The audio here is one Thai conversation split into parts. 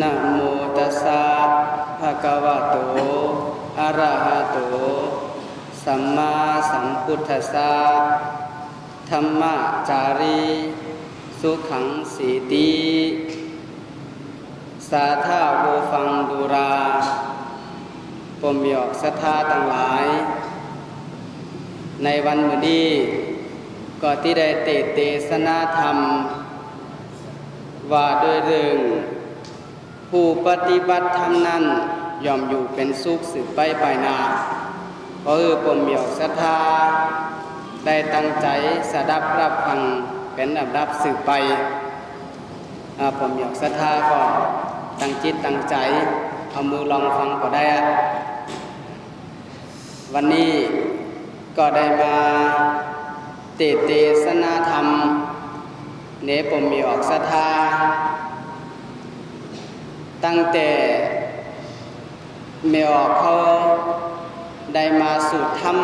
นะโมตัสสะภะคะวะโต อะระหะโต สัมมาสัมพุทธัสสะ ธรรมจารี สุขังสีติ สาธาโวฟังดูราปมหยอกศรัทธาต่างหลาย ในวันมือดีก็ที่ได้เตเตสนาธรรม ว่าด้วยเรื่อง ผู้ปฏิบัติธรรมนั้นยอมอยู่เป็นสุขสืบไปไปนาเพราะคือปมหยอกศรัทธา ได้ตั้งใจสดับรับฟังเป็นอับดับสืบไปผมหยอกศรัทธาก็ตั้งจิตตั้งใจ เอามือลองฟังก็ได้ วันนี้ก็ได้มาเตเตสนาธรรม เนปมมีออกศรัทธา ตั้งแต่เมออกเขาได้มาสู่ธรรม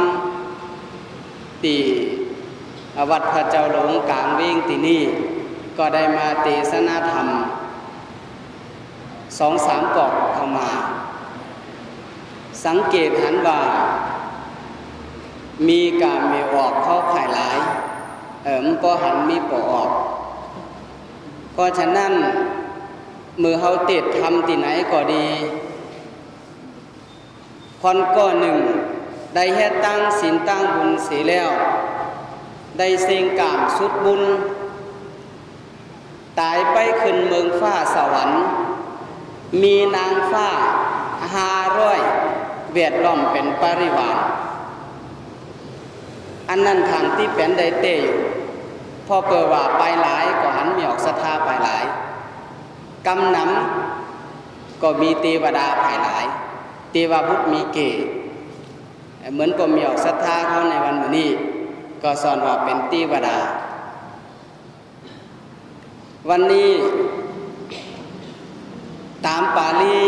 ตีวัดพระเจ้าหลวงกลางวิ่งตีนี่ ก็ได้มาเตสนาธรรมสองสามกอกเข้ามา สังเกตหันว่า มีการมีออกเข้าข่ายหลาย เอิมก็หันมีปอออก เพราะฉะนั้น มือเขาติดทำที่ไหนก็ดีคนก็หนึ่ง ได้แค่ตั้งศีลตั้งบุญเสียแล้ว ได้เสงกามสุดบุญ ตายไปขึ้นเมืองฟ้าสวรรค์ มีนางฟ้าหาร้อยเวียดล้อมเป็นปริวารอันนั้นทางที่เป็นไดเตอยู่พอเปิดว่าไปหลายก็หันมีออกสถาไปหลาย กำนำก็มีเทวดาภายหลาย เทวบุตรมีเกศเหมือนก็มีออกศรัทธาเขาในวันนี้ ก็สอนว่าเป็นเทวดา วันนี้ตามปาลี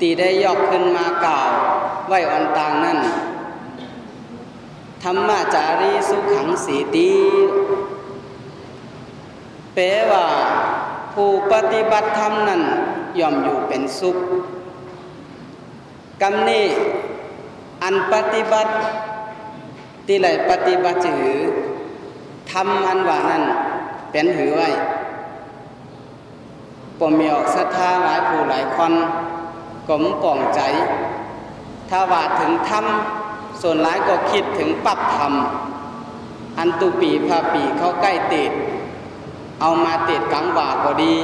ตีได้ยกขึ้นมากล่าวไหวอันต่างนั้นธรรมจารีสุขังสีตีแปลว่า ผู้ปฏิบัติธรรมนั้นย่อมอยู่เป็นสุขกำนี้อันปฏิบัติที่ไหลปฏิบัติถือทำอันว่านั้นเป็นหือไว้ปมีออกศรัทธาหลายผู้หลายคนกลมป่องใจ ถ้าว่าถึงธรรมส่วนหลายก็คิดถึงปรับธรรมอันตุปีพาปีเข้าใกล้ติด เอามาติดกังว่าก็ดี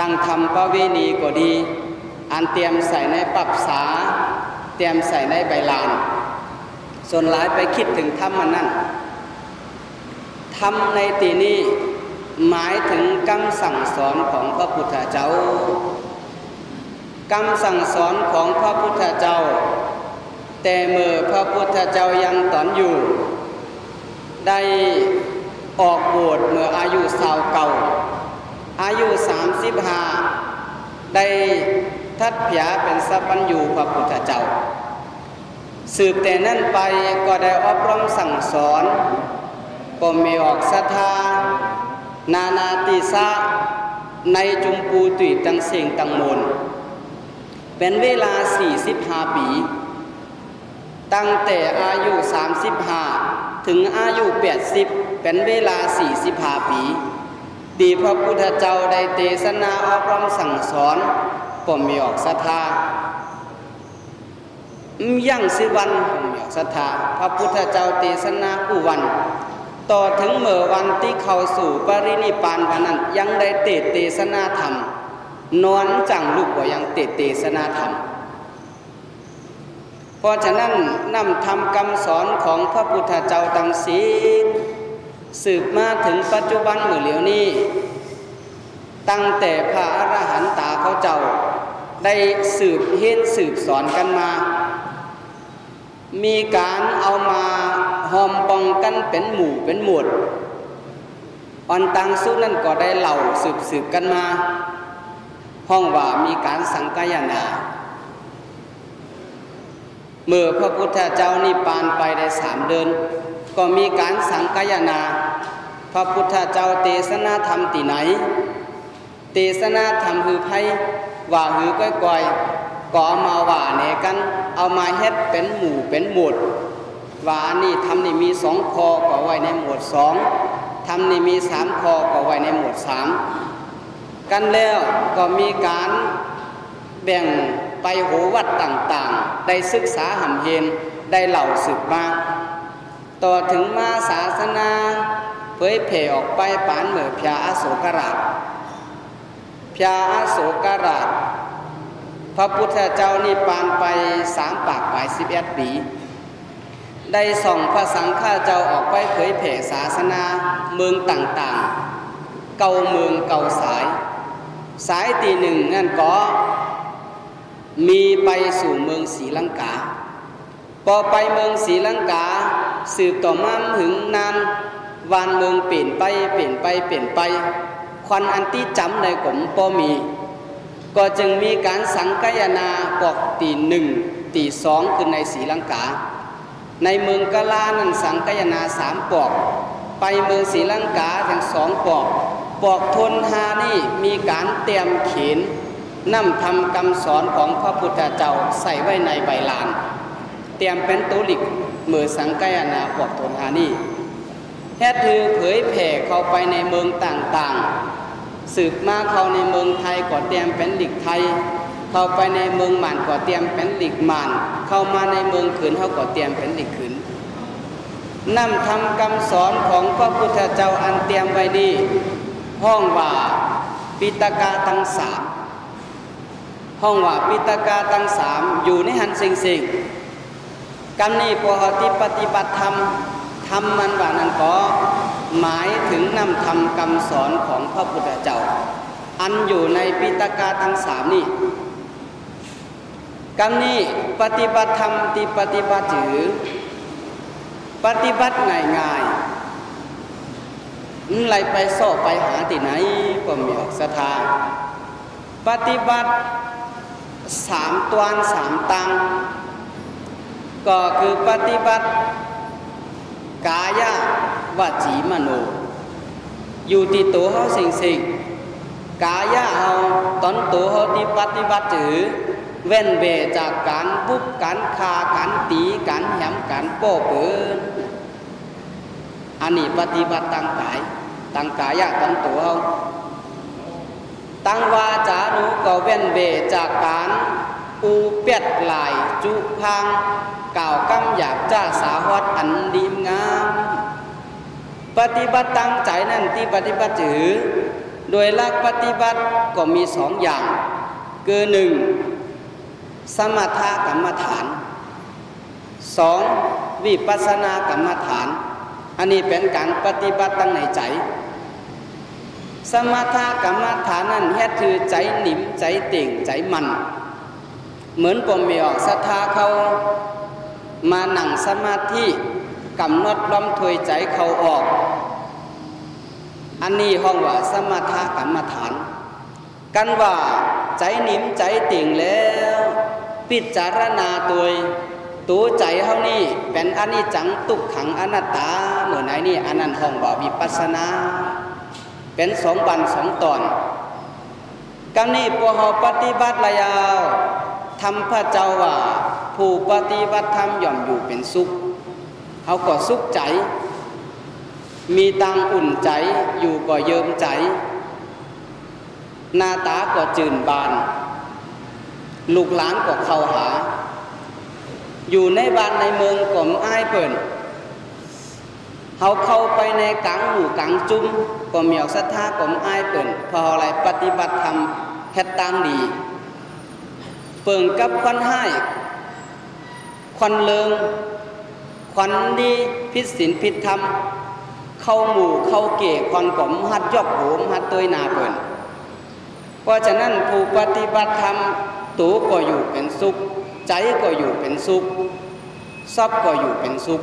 ตั้งธรรมประเวณีก็ดี อันเตรียมใส่ในปับสา เตรียมใส่ในใบลาน ส่วนหลายไปคิดถึงธรรมนนั่นธรรมในตีนี้หมายถึงคำสั่งสอนของพระพุทธเจ้าคำสั่งสอนของพระพุทธเจ้า แต่เมื่อพระพุทธเจ้ายังตอนอยู่ ได้ ออกบวชเมื่ออายุสาวเก่า อายุสามสิบห้าได้ทัดเผียเป็นสัพพัญญูพระพุทธเจ้า สืบแต่นั่นไปก็ได้อบรมสั่งสอนก็มีออกศรัทธา นานาติสะในจุมปูตุยตังเสียงตังมนเป็นเวลา 45 ปี ตั้งแต่อายุ 35 ถึงอายุ 80 เป็นเวลา45ปีดีพระพุทธเจ้าได้เทศนาอบรมสั่งสอนผมมีออกศรัทธายั่งสิวันผมมีออกศรัทธาพระพุทธเจ้าเทศนาผู้วัน ต่อถึงเมื่อวันที่เข้าสู่ปรินิพานวันนั้นยังได้เตเตสนาธรรม นอนจังลูกว่ายังเตเตสนาธรรมเพราะฉะนั้นนำธรรมคำสอนของพระพุทธเจ้าตังสี สืบมาถึงปัจจุบันเมื่อเหลียวนี้ ตั้งแต่พระอรหันตาเขาเจ้า ได้สืบเฮ็ดสืบสอนกันมา มีการเอามาหอมปองกันเป็นหมู่เป็นหมวดอันตังสู้นั่นก็ได้เหล่าสืบสืบกันมา ห้องว่ามีการสังกายนาเมื่อพระพุทธเจ้านิพพานไปได้สามเดือน ก็มีการสังกายนา พระพุทธเจ้าเทศนาธรรมที่ไหน เตสนาทำหือไพ่ว่าหือก้อยก้อยก็เอามาว่าเนกัน เอามาเฮ็ดเป็นหมู่เป็นหมวดว่านี่ทำนี่มีสองคอก็ไว้ในหมวดสองทำนี่มีสามคอก็ไว้ในหมวดสามกันแล้วก็มีการแบ่งไปโหวัดต่างๆ ได้ศึกษาหำเห็นได้เหล่าสืบมา ต่อถึงมาศาสนา เผยแผ่ออกไปปานเหมือพยาอโศกราชพยาอโศกราช พระพุทธเจ้านี่ปานไปสามปากปลายสิบเอ็ดปี ได้ส่องพระสังฆาเจ้าออกไปเผยแผ่ศาสนาเมืองต่างๆ เก่าเมืองเก่าสาย สายตีหนึ่งนั่นก็มีไปสู่เมืองศรีลังกา พอไปเมืองศรีลังกา สืบต่อมาถึงนานวานเมืองเปลี่ยนไปเปลี่ยนไปเปลี่ยนไป ควันอันที่จำในกลมปอมี ก็จึงมีการสังกยนาปอกตีหนึ่งตีสองคือในศรีลังกา ในเมืองกะลานั้นสังกยนาสามปอก ไปเมืองศรีลังกาถึงสองปอกปอกทนหานี่มีการเตรียมเขียนนำทำคำสอนของพระพุทธเจ้าใส่ไว้ในใบลาน เตรียมเป็นตุลิก เมื่อสังกยนาปอกทนหานี่แท้ถือเผยแผ่เข้าไปในเมืองต่างๆ สืบมาเข้าในเมืองไทยก็เตรียมเป็นหลิกไทย เข้าไปในเมืองหมันก็เตรียมเป็นหลิกหมันเข้ามาในเมืองขืนเขาก็เตรียมเป็นหลิกขืนนำทำคำสอนของพระพุทธเจ้าอันเตรียมไว้ดีห้องว่าปิตกาทั้งสามห้องว่าปิตกาทั้งสามอยู่ในหันสิงสิง กำนี้พอที่ปฏิบัติธรรมทำมันว่านั้นก็หมายถึงนำทำคำสอนของพระพุทธเจ้า อันอยู่ในปิตกาทั้งสามนี่กำนี้ปฏิบัติธรรมที่ปฏิบัติถือ ปฏิบัติง่ายๆไรไปโซ่ไปหาที่ไหนก็มีออกสถาปฏิบัติสามตวนสามตัง ก็คือปฏิบัติ กายะวจีมโน อยู่ที่ตัวเขาสิ่งสิ่งกายะเขาตอนตัวเขาที่ปฏิบัติถือ เว้นเบจากการบุกการคาการตีการแหมการโป้เปินอันนี้ปฏิบัติตั้งกายตั้งกายะตั้งตัวเขาตั้งวาจานุก็เว้นเบจากการ อูเปียดลายจุพังกล่าวกำหยาบจ้าสาวัดอันดีงาม ปฏิบัติตั้งใจนั่นที่ปฏิบัติถือ โดยลักปฏิบัติก็มีสองอย่าง คือหนึ่งสมถกรรมฐานสองวิปัสสนากรรมฐาน อันนี้เป็นการปฏิบัติตั้งในใจ สมถกรรมฐานนั้นเฮ็ดคือใจหนิมใจเต่งใจมัน เหมือนปมมีออกศรัทธาเขามาหนังสมาธิกำหนดล้อมถวยใจเขาออก อันนี้ห้องว่าสมถกรรมฐาน กันว่าใจนิมใจติ่งแล้ว พิจารณาตัวตัวใจเฮานี่เป็นอนิจจังตุกขังอนัตตาเหมือนไหนนี่อันนั้นห้องว่าวิปัสนา เป็นสองบันสองตอนกันนี้พวกเราปฏิบัติระยาว ทำพระเจ้าว่าผู้ปฏิบัติธรรมย่อมอยู่เป็นสุขเขาก็สุขใจ มีตังอุ่นใจอยู่ก็เยิมใจ หน้าตาก็จืนบาน ลูกหลานก็เข้าหา อยู่ในบ้านในเมืองก็อ้ายเปิ่นเขาเข้าไปในกังหมู่กังจุ้มก็มีออกศรัทธาก็อ้ายเปิ่นพออะไรปฏิบัติธรรมเฮ็ดตังดี เปิ่งกับควันให้ควันเลิงควันดีพิษศีลพิษธรรม เข้าหมู่เข้าเก๋ควันผมหัดยอกโหมหัดตยนาเปิ่นเพราะฉะนั้นผู้ปฏิบัติธรรมตัวก็อยู่เป็นสุข ใจก็อยู่เป็นสุขทรัพย์ก็อยู่เป็นสุข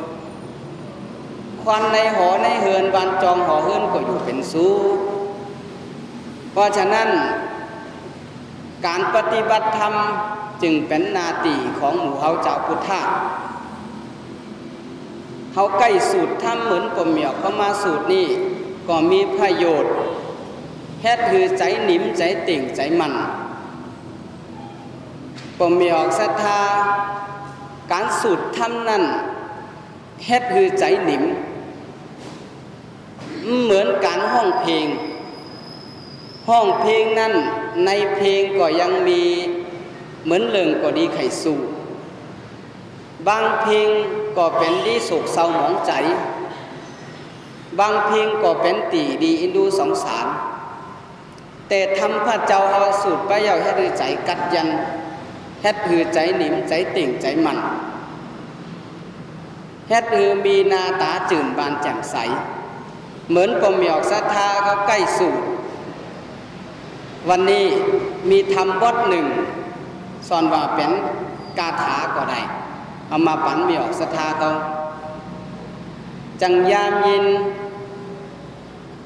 ควันในหอในเฮือนบานจองหอเฮือนก็อยู่เป็นสุข เพราะฉะนั้น การปฏิบัติธรรมจึงเป็นนาตีของหมู่เฮาเจ้าพุทธะเฮาใกล้สูตรทำเหมือนปมเหมียวเข้ามาสูตรนี้ก็มีประโยชน์เฮ็ดคือใจหนิมใจติ่งใจมันปมมีออกศรัทธา การสูตรทำนั่นเฮ็ดคือใจหนิม เหมือนการห้องเพลง ห้องเพลงนั่นในเพลงก็ยังมีเหมือนเลิงก็ดีไข่สูบางเพลงก็เป็นดีสุขเศร้าหมองใจ บางเพลงก็เป็นตีดีอินดูสงสาร แต่ทำพระเจ้าเอาสูตรไปยาวให้ดือใจกัดยันเฮ็ดหือใจหนิมใจติ่งใจมันเฮ็ดหือมีนาตาจื่นบานแจ่มใส เหมือนปมหยอกศรัทธาเขาใกล้สูตร วันนี้มีทำบทหนึ่งสอนว่าเป็นกาถาก็ได้เอามาปันมีออกศรัทธาเขาจังยามยิน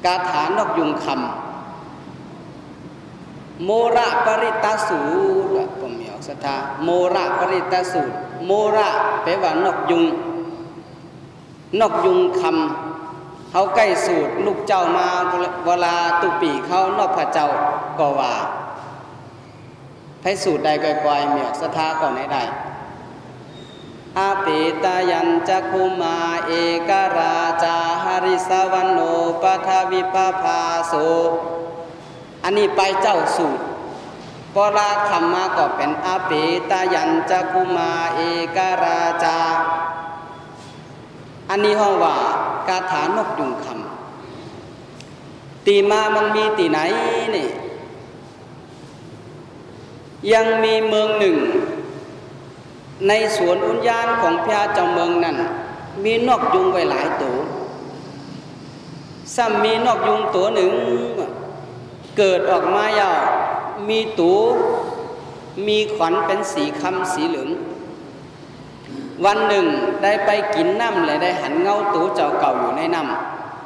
กาถานกยุงคำโมระปริตาสูตรผมมีออกศรัทาโมระปริตาสูตร โมระแปลว่านกยุง นกยุงคำ เขาใกล้สูตรลูกเจ้ามาเวลาตุปีเขานอกพระเจ้าก็ว่าให้สูตรใดก่อยๆมีออกศทาก่อนไหนได้อาปิตายัญจักุมาเอกราจาหริสวันโนปัทวิปภาโสอันนี้ไปเจ้าสูตรปราธรรมาก็เป็นอาปิตายัญจักุมาเอกราจา อันนี้ห้องว่า กาถานกยุงคำตีมามันมีตีไหนนี่ยังมีเมืองหนึ่ง ในสวนอุญญาณของพระเจ้าเมืองนั้น มีนกยุงไว้หลายตัวซ้ำมีนกยุงตัวหนึ่ง เกิดออกมายาวมีตัวมีขวัญเป็นสีคำสีเหลือง วันหนึ่งได้ไปกินน้ำเลยได้หันเงาตัวเจ้าเก่าอยู่ในน้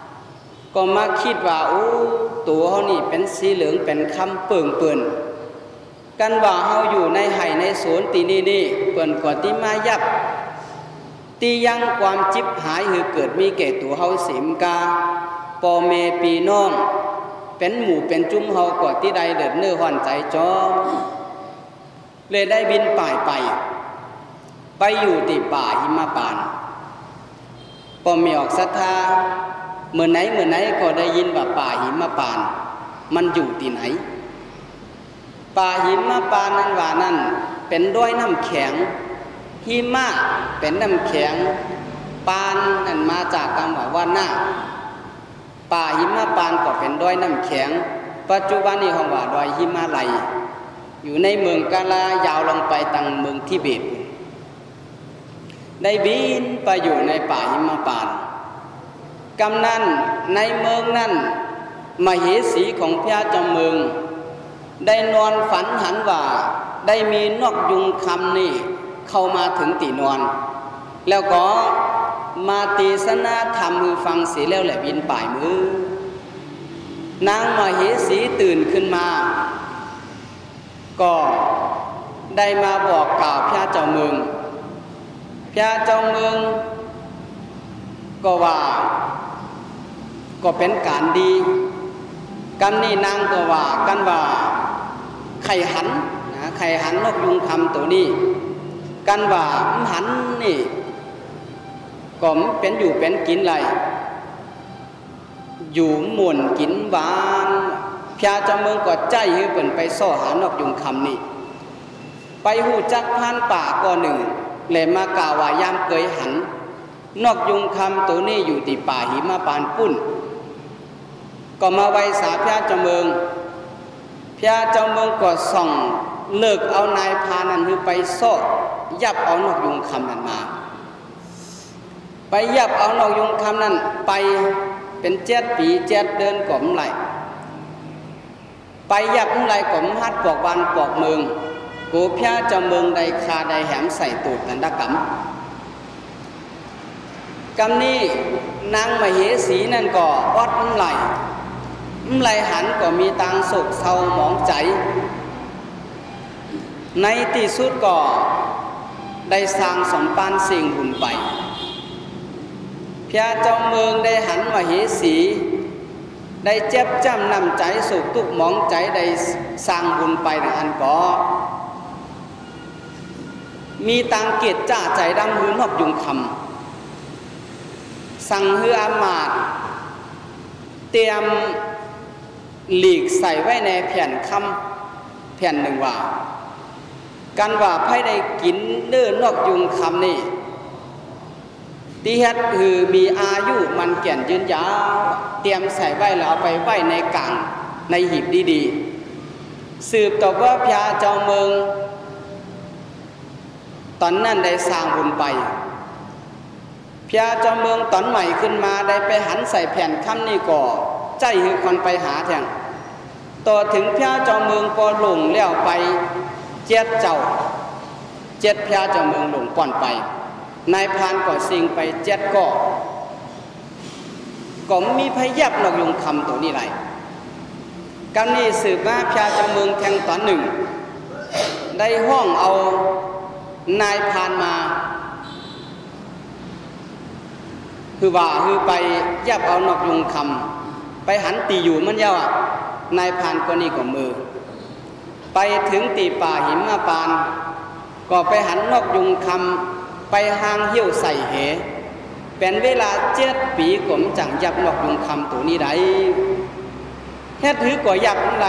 ำก็มาคิดว่าโอ้ตัวเขานี่เป็นสีเหลืองเป็นคำเปิ่งเปิ่นกันว่าเฮาอยู่ในไห่ในสวนตีนี่นี่เปิ่นกว่าที่มายับตียังความจิบหายคือเกิดมีแก่ตัวเฮาสิมกาปอเมปีน้อง เป็นหมู่เป็นจุ้มเฮากว่าที่ใดเดิดเนื้อหอนใจจอมเลยได้บินป่ายไป ไปอยู่ที่ป่าหิมะปานปอมีออกศรัทธาเมื่อไหนเมื่อไหนก็ได้ยินว่าป่าหิมะปาน มันอยู่ที่ไหน ป่าหิมะปานันว่านั่นเป็นด้วยน้ำแข็งหิมะเป็นน้ำแข็งปานนั่นมาจากคำว่าว่าหน้าป่าหิมะปานก็เป็นด้วยน้ำแข็ง ปัจจุบันนี้ของว่าดอยหิมาลัย อยู่ในเมืองกาลายาวลงไปตังเมืองทิเบต ได้บินไปอยู่ในป่าหิมะปานกำนันในเมืองนั้นมเหสีของพระเจ้าเมือง ได้นอนฝันหันว่าได้มีนกยุงคำนี่เข้ามาถึงตีนอน แล้วก็มาตีสนาธรรมมือฟังเสียแล้วแหละวินป่ายมือ นางมาเหสีตื่นขึ้นมา ก็ได้มาบอกกล่าวพระเจ้าเมือง พระเจ้าเมืองก็ว่าก็เป็นการดีกันนี่นางก็ว่ากันว่าไข่หันนะไข่หันนกยุงคำตัวนี้ กันว่าหันนี่ก็เป็นอยู่เป็นกินไรอยู่หมุนกินหวานพระเจ้าเมืองก็ใจให้เปิ่นไปซ่อหานกยุงคำนี่ไปหูจักพันป่าก่อหนึ่ง เลยมากล่าวว่ายามเคยหันนกยุงคำตัวนี้อยู่ที่ป่าหิมะปานปุ้น ก็มาไว้สาพระเจ้าเมืองพระเจ้าเมืองก็ส่องเลิกเอานายพานันคือไปโซ่ยับเอานกยุงคำนั้นมา ไปยับเอานกยุงคำนั้นไปเป็นเจ็ดปีเจ็ดเดินก่อมไหลไปยับไหลก่อมฮัดปอกบานปอกเมือง กูพระเจ้าเมืองใดคาใดแหมใส่ตูดนันดกรรมกรรมนี้นางมเหสีนั่นก็อดไหลไหลหันก็มีตังโศกเศร้าหมองใจ ในที่สุดก็ได้สร้างสมปานสิ่งบุญไปพระเจ้าเมืองได้หันมาเหสี ได้เจ็บจำนำใจสุขทุกมองใจได้สร้างบุญไปในอันก่อ มีตังเกตจ้าใจดังหือนอกยุงคำสั่งเฮืออามาตเตรียมหลีกใส่ไว้ในแผ่นคำแผ่นหนึ่งว่า กันว่าไพ่ได้กินเนื้อนอกยุงคำนี่ที่เฮ็ดคือมีอายุมันเกี่ยนยืนยาวเตรียมใส่ไว้แล้วเอาไปไว้ในกลางในหีบดีๆ สืบต่อว่าพญาเจ้าเมือง ตอนนั้นได้สร้างบุญไปพญาเจ้าเมืองตอนใหม่ขึ้นมาได้ไปหันใส่แผ่นคำนี้ก่อ ใจคือคนไปหาแทงต่อถึงพญาเจ้าเมืองปอหลงแล้วไปเจ็ดเจ้าเจ็ดพญาเจ้าเมืองหลงป่อนไป นายพานก่อสิงไปเจ็ดก่อก็มีพยับนอกยุงคำตัวนี้ไรกันนี้สืบมาพญาเจ้าเมืองแทงตอนหนึ่งได้ห้องเอา นายพานมาคือว่าคือไปยับเอานอกยุงคำไปหันตีอยู่มันเยาอะนายพานก็นี่ก็มือ ไปถึงตีป่าหิมมาปาน ก็ไปหันนอกยุงคำไปหางเหี้ยวใส่เหเป็นเวลาเจ็ดปีกมจังยับนอกยุงคำตัวนี้ได้แค่ถือก่อยับอะไร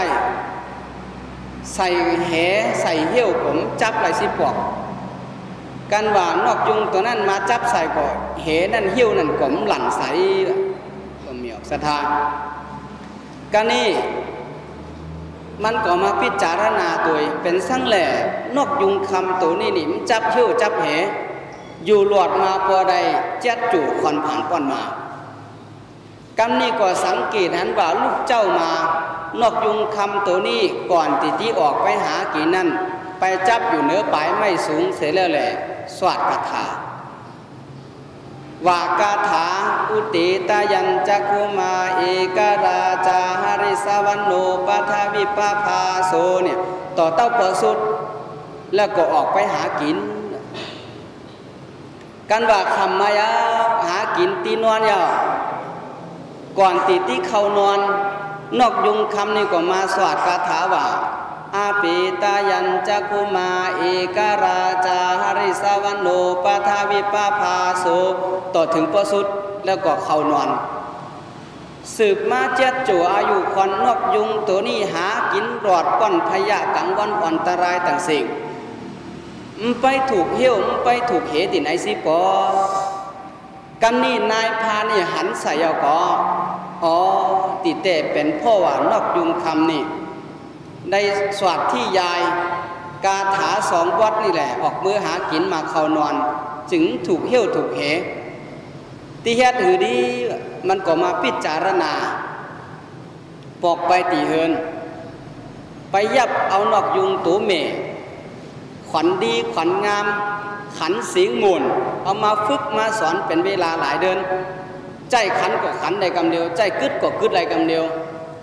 ใส่แหใส่เหี้ยวผมจับไรสิปอก กันว่านอกยุงตัวนั้นมาจับใส่ก่อเหนั่นเหี้วนั่นกลมหลั่นใส่ก็มีออกสถานกันนี่มันก็มาพิจารณาตัวเป็นสั่งแหล่นกยุงคำตัวนี้นี่มันจับเขี้ยวจับเห อยู่หลอดมาพอใดเจ็ดจู่คอนผ่านป้อนมากำนี้ก็สังเกตหันว่าลูกเจ้ามานกยุงคำตัวนี้ก่อนติที่ออกไปหากี่นั่น ไปจับอยู่เนื้อปลายไม่สูงเสียแล้วแหละสวัดคาถาว่ากาถาอุติตายันจักคุมาเอกราจาหริสวันโนปัทวิปภาโซเนี่ยต่อเต้าเปิดสุด แล้วก็ออกไปหากิน กันว่าคำมายาหากินตีนวนยาก่อนตีที่เขานอน นอกยุงคำนี่ก็มาสวัดคาถาว่า อาปิตายันจักคุมาเอกราจาหริสวันโนปทาวิปภาโสต่อถึงประสุดแล้วก็เข้านอน สืบมาเจ็ดจัวอายุควันนกยุงตัวนี้หากินรอดป้อนพยากังวันอันตรายต่างสิ่งมไปถูกเหี้ยวมไปถูกเหติไหนสิปอกำนี่นายพานี่หันใส่ยากออ๋อติเตเป็นพ่อว่านกยุงคำนี่ ได้สวัสดที่ยายกาถาสองวัดนี่แหละ ออกมือหากินมาเขานอน จึงถูกเหี้ยวถูกเหตีเฮ็ดหือดีมันก็มาพิจารณาปอกไปตีเฮิน ไปยับเอานอกยุงตัวเมขวัญดีขวัญงาม ขันเสียงมูลเอามาฝึกมาสอนเป็นเวลาหลายเดือน ใจขันก็ขันได้กำเดียว ใจกึดก็กึดได้กำเดียว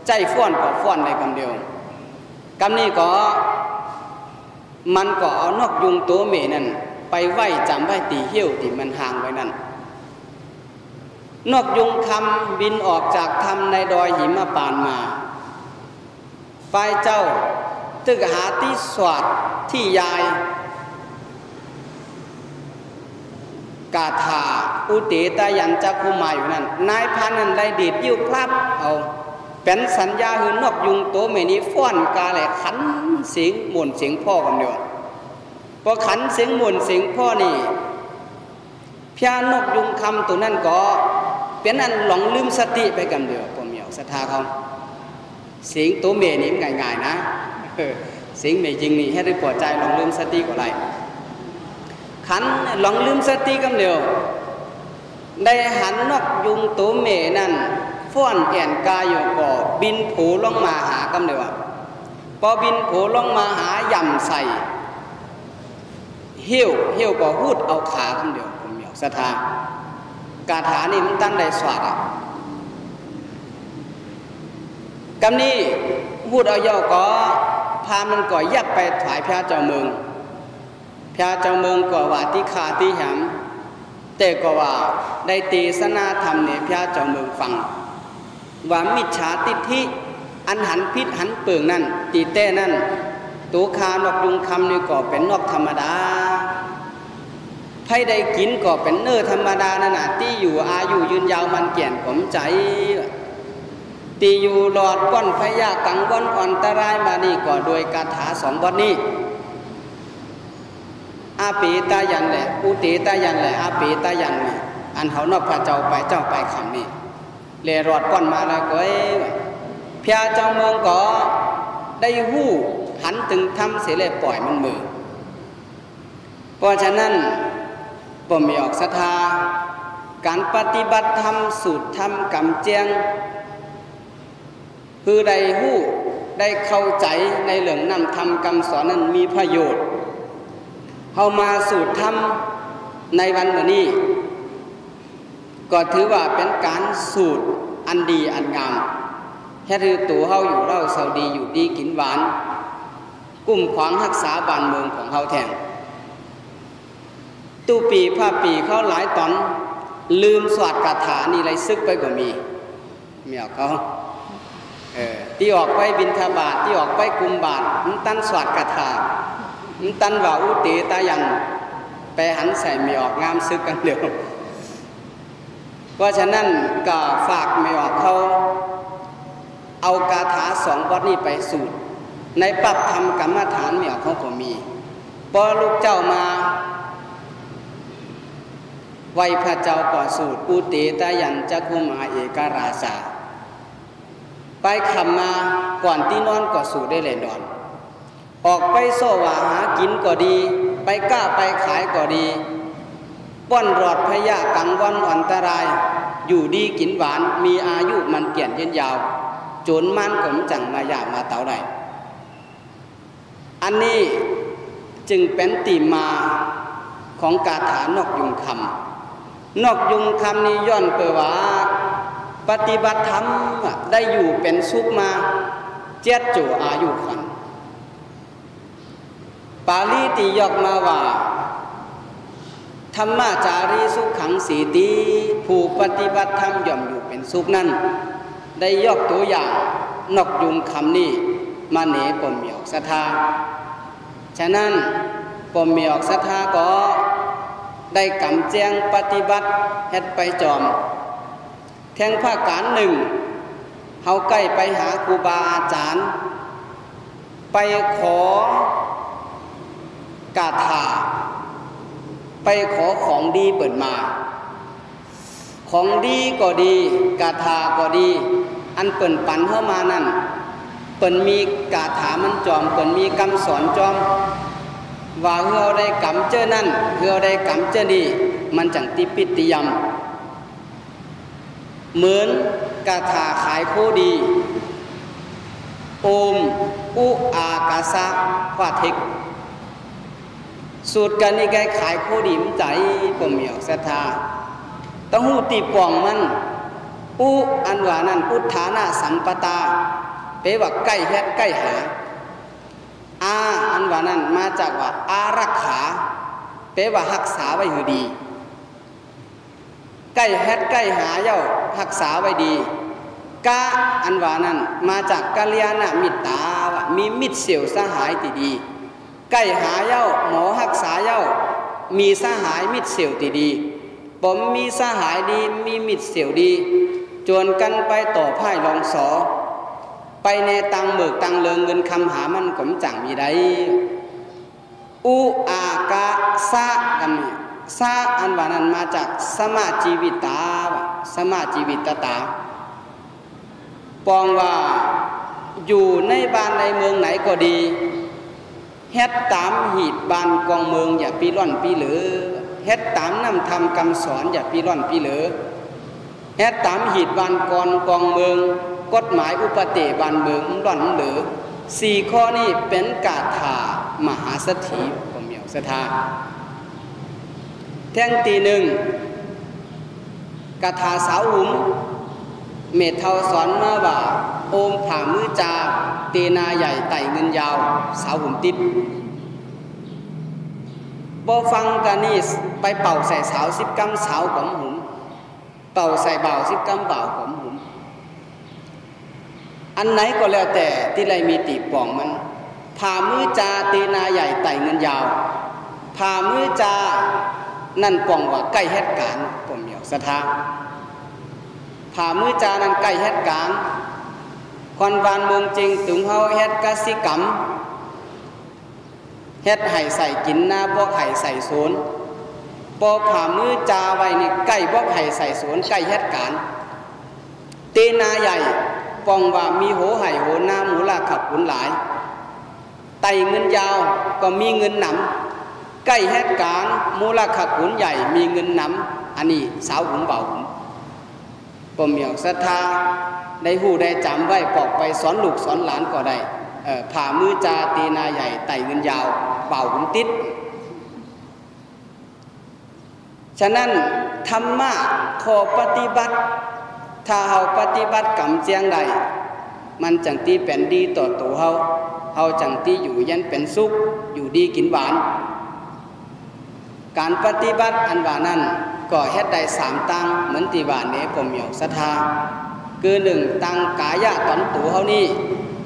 ใจฟ้อนก็ฟ้อนได้กำเดียว กำนี้ก็มันก็เอานกยุงตัวเมนั่นไปไหวจำไหวตีเหี้ยวตีมันห่างไว้นั่นนกยุงคำบินออกจากทำในดอยหิมะปานมาฝ่ายเจ้าตึกหาที่สวัสดที่ยาย กาถาอุเตตายันจักคุมาอยู่นั่น นายพันนั้นได้ดีดยิ้วพลัดเอา เป็นสัญญาหือนกยุงโตเมนี้ฟ้อนกาแหลขันเสียงหมุนเสียงพ่อกันเดียวพอขันเสียงหมุนเสียงพ่อนี่พยานกยุงคำตัวนั่นก็เป็นอันหลงลืมสติไปกันเดียวผมเหมียวศรัทธาเขาเสียงตัวเมนี่ง่ายๆนะเสียงเมจริงนี่ให้ได้ปวดใจหลงลืมสติก็ไรขันหลงลืมสติกันเดียวได้หันนกยุงตัวเมนั่น ฟ้อนแอนกายอยู่ก่อบินผูลงมาหากำเดียวพอบินผูลงมาหาย่ำใส่เหี้ยวเหี้ยวก็พูดเอาขากำเดียวผมเหมียวสถากาถานี่มันตั้งได้สวัสดอะกำนี้พูดเอาย่อก็พามันก่อยับไปถ่ายพระเจ้าเมืองพระเจ้าเมืองก่อว่าที่ขาที่แหมแต่ก็ว่าได้ตีสนาธรรมเนี่ยพระเจ้าเมืองฟัง ว่ามิจฉาติทิอันหันพิษหันเปิงนั่นตีเต้นั่นตัวคานอกยุงคำนี่ก็เป็นนอกธรรมดาไพ่ได้กินก็เป็นเนื้อธรรมดานั่นน่ะที่อยู่อายุยืนยาวมันเกี่ยนผมใจตีอยู่หลอดก้อนพยากังวลอันตรายมานี่ก็โดยคาถาสองบทนี้อาปีตายันแหละอุติตายันแหละอาปีตายันอันเขานอกพระเจ้าไปเจ้าไปคำนี้ เลยรอดก้อนมาแล้วก็เอ้พยเจ้าเมืองก็ได้หู้หันถึงทำเสียเลยปล่อยมันมือ เพราะฉะนั้นบ่มีออกศรัทธา การปฏิบัติธรรมสูตรธรรมกำเจียง คือได้หู้ได้เข้าใจในเรื่องนำธรรมคำสอนนั้นมีประโยชน์เข้ามาสูตรธรรมในวันวันนี้ ก็ถือว่าเป็นการสูตรอันดีอันงามแค่ถือตัวเฮาอยู่เล่าเสาดีอยู่ดีกินหวาน กุ้มขวางรักษาบ้านเมืองของเฮาแทงตู้ปีผ้าปีเขาหลายตอน ลืมสวดคาถานี่ไรซึกไปก็มีเมียเขาเออที่ออกไปบินทบาทที่ออกไปกุมบาทมันตั้นสวดคาถามันตั้นว่าอุติตายันไปหันใส่เมีออกงามซึกกันเดียว เพราะฉะนั้นก็ฝากไม่ออกเขาเอาคาถาสองบทนี้ไปสูตร ในปรับทำกรรมฐานเมียเขาก็มีพอลูกเจ้ามาไวพระเจ้าก่อสูตรอุติตายันจักุมาเอกราชาไปคำมาก่อนที่นอนก็สูตรได้เลยนอน ออกไปโซวาหากินก็ดี ไปกล้าไปขายก็ดี ป้อนรอดพยากังวันอันตราย อยู่ดีกินหวานมีอายุมันเกี่ยนยืนยาวโจนมันกมจังมายามาเต่าได้อันนี้จึงเป็นตีมาของกาถานอกยุงคำนอกยุงคำนี้ย้อนเปว่าปฏิบัติธรรมได้อยู่เป็นสุขมาเจ็ดจูอายุขันปาลีตียอกมาว่า ธรรมจารีสุขขังสีตีผู้ปฏิบัติธรรมย่อมอยู่เป็นสุขนั้น ได้ยกตัวอย่างนกยุงคำนี้มาเหนปมเมียกศรัทธาฉะนั้นปมเมียกศรัทธาก็ได้กำแจงปฏิบัติเฮ็ดไปจอม แทงภาคการหนึ่งเฮาใกล้ไปหาครูบาอาจารย์ ไปขอกาถา ไปขอของดีเปิดมา ของดีก็ดี กาถาก็ดี อันเปิ่นปันเข้ามานั่น เปิ่นมีกาถามันจอม เปิ่นมีคำสอนจอม ว่าเฮาได้กำเจอนั่นเฮาได้กำเจอนี่มันจังติปิติยำเหมือนกาถาขายโคดี โอม อุอากาสะวาเทก สูตรกันนี่แกขายโคดีมใจปมเหมียวศรัทธาต้องหูตีป่องมันอุอันว่านั่นอุทานาสัมปตาเปว่าใกล้แฮดใกล้หาอาอันว่านั้นมาจากว่าอารักขาเปว่ารักษาไว้หือดี ใกล้แฮดใกล้หาเย้ารักษาไว้ดีกะอันว่านั้นมาจากกาลยานมิตรว่ามีมิตรเสียวสหายติดี ใกล้หาเย้าหมอรักษาเย้ามีสหายมิตรเสี่ยวติดีผมมีสหายดีมีมิตรเสี่ยวดี จวนกันไปต่อพ่ายลองสอ ไปในตังเบิกตังเลิงเงินคำหามันกมจังมีไดอุอากาสะกันสะอันว่านันมาจากสมาจีวิตาสมาจีวิตตา ปองว่าอยู่ในบ้านในเมืองไหนก็ดี เฮ็ดตามหีดบานกองเมืองอย่าปีร่อนปีเหลือเฮ็ดตามนำทำคำสอนอย่าปีร่อนปีเหลือเฮ็ดตามหีดบานกองกองเมือง กฎหมายอุปเตบันเบิงหล่อนเหลือสี่ข้อนี้เป็นกาถามหาสถีผมเหมียวสถาแท่งตีหนึ่งกาถาสาวหุมเมทเทาสอนมาว่า โอมผ่ามือจา เตนาใหญ่ไต่เงินยาว สาวหุมติดบอฟังกันนี่ไปเป่าใส่สาวสิบกำสาวของหุมเป่าใส่เบาสิบกำเบาของหุมอันไหนก็แล้วแต่ที่ไรมีตีป่องมันผ่ามือจาตีนาใหญ่ไต่เงินยาวผ่ามือจานั่นป่องว่าใกล้เหตุการณ์ผมเหมียวสถาผ่ามือจานั้นใกล้เหตุการณ์ คนบานเมืองจริงถึงเฮาเฮ็ดกสิกรรมเฮ็ดไห้ใส่กินหน้าบ่ไห้ใส่สวนปอผ่ามือจาไว้นี่ใกล้บ่ไห้ใส่สวนใกล้เหตุการณ์ตีนาใหญ่ปองว่ามีโหไห่โหหน้าหมูลาขับขุนหลายไตเงินยาวก็มีเงินหนำใกล้เหตุการมูลค่าขุนใหญ่มีเงินนำอันนี้สาวหุมเบาหุม ปมเหมียวศรัทธาได้หูได้จำไว้ปอกไปสอนลูกสอนหลานก็ได้ผ่ามือจาตีนาใหญ่ไตเงินยาวเบาหุมติด ฉะนั้นธรรมะขอปฏิบัติ ถ้าเฮาปฏิบัติกรรมเจียงใดมันจังที่เป็นดีต่อตัวเฮาเฮาจังที่อยู่ยันเป็นสุขอยู่ดีกินหวาน การปฏิบัติอันว่านั้น ก็เฮ็ดได้สามตั้งเหมือนที่ว่าเนผมเหมียวศรัทธาคือหนึ่งตั้งกายะตอนตูเฮานี่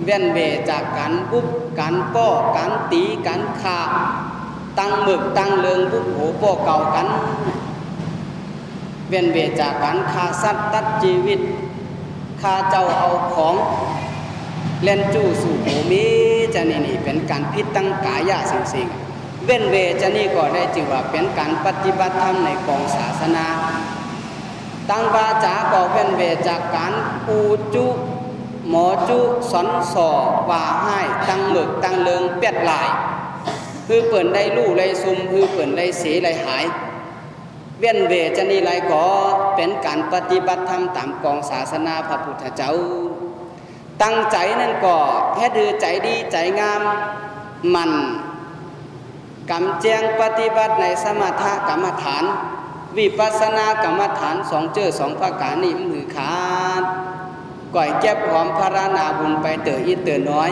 เว้นเวจากการบุบการป้อการตีการขาตั้งหมึกตั้งเลืองบุบโหป้อเก่ากัน เว้นเวจากการฆ่าสัตว์ตัดชีวิตฆ่าเจ้าเอาของเล่นจู้สู่โหมีจะนี่นี่เป็นการพิษตั้งกายะสิ่งๆ เว้นเวจะนี่ก็ได้จือว่าเป็นการปฏิบัติธรรมในกองศาสนา ตั้งวาจาก็เว้นเวจากการปูจุหมอจุสอนสอว่าให้ตั้งหมึกตั้งเลิงเปียดลายคือเปิ่นได้ลู่ไรซุมคือเปิ่นได้เสียไรหาย เว้นเวจะนี่ไรก็เป็นการปฏิบัติธรรมตามกองศาสนาพระพุทธเจ้า ตั้งใจนั่นก็แค่ดือใจดีใจงามมัน กำเจียงปฏิบัติในสมถกรรมฐาน วิปัสสนากรรมฐานสองเจอสองภาการนี่มือขาดก่อยแก็บหอมพารานาบุญไปเตออีเตอน้อย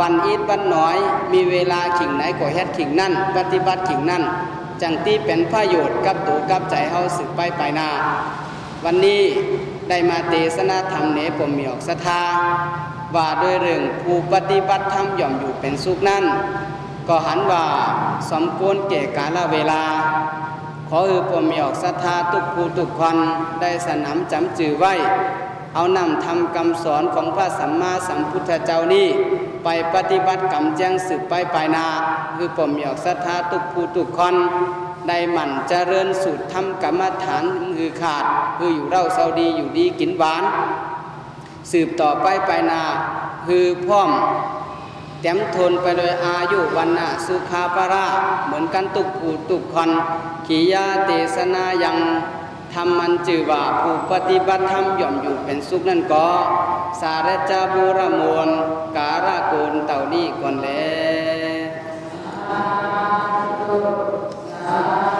วันอีดวันน้อย มีเวลาขิงไหนก็เฮ็ดขิงนั่น ปฏิบัติขิงนั่น จังที่เป็นประโยชน์กับตัวกับใจเฮาสืบไปไปนา วันนี้ได้มาเทศนาธรรมเนปมมีออกศรัทธาว่าด้วยเรื่องผู้ปฏิบัติธรรมย่อมอยู่เป็นสุขนั่น ก็หันว่าสมควรเก่กาลเวลา ขออือผมมีออกศรัทธาทุกผู้ทุกคนได้สนามจำจือไว้ เอานำทำคำสอนของพระสัมมาสัมพุทธเจ้านี้ไปปฏิบัติกรรมแจ้งสืบไปปลายนา คือผมมีออกศรัทธาทุกผู้ทุกคนได้หมั่นเจริญสูตรทำกรรมฐานคือขาด คืออยู่เล่าเศร้าดีอยู่ดีกินหวาน สืบต่อไปปลายนา คือพร้อม เต็มทนไปโดยอายุวันนาสุขาปราเหมือนกันตุกผูตุกคอนขียาเตสนายังทำมันจือว่าผู้ปฏิบัติธรรมย่อมอยู่เป็นสุขนั่นก็ สารจาบุรมวลการะโกนเต่านี้ก่อนแล้ว